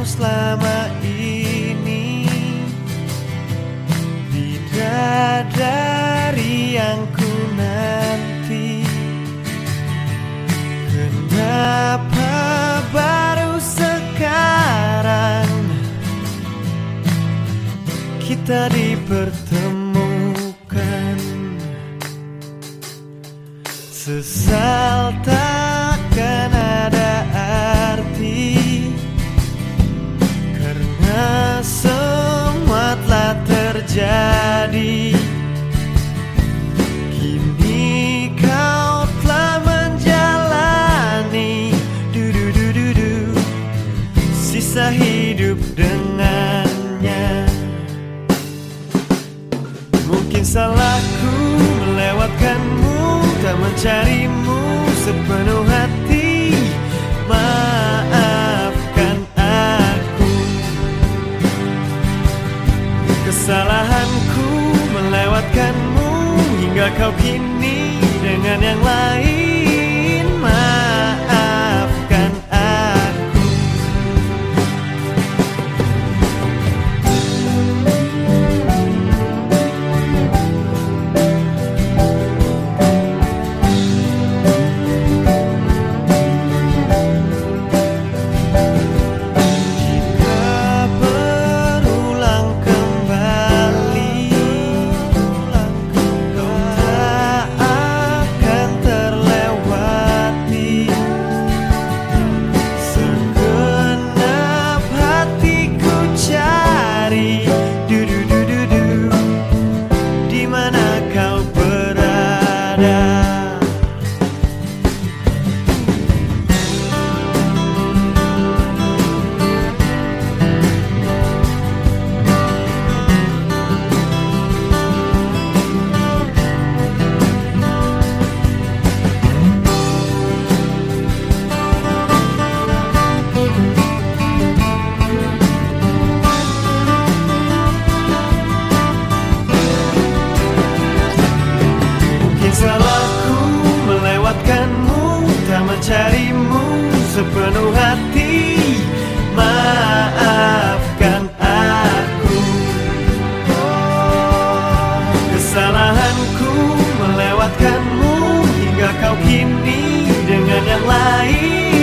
kau selama ini. Bidadari yang ku nanti. Kenapa baru sekarang Kita dipertemukan? Sesal tak terjadi. Kini kau telah menjalani du du du du du Sisa hidup dengannya. Mungkin salahku melewatkanmu Tak mencarimu sepenuh hati kesalahanku melewatkanmu hingga kau kini dengan yang lain. denganku melewatkanmu hingga kau kini dengan yang lain.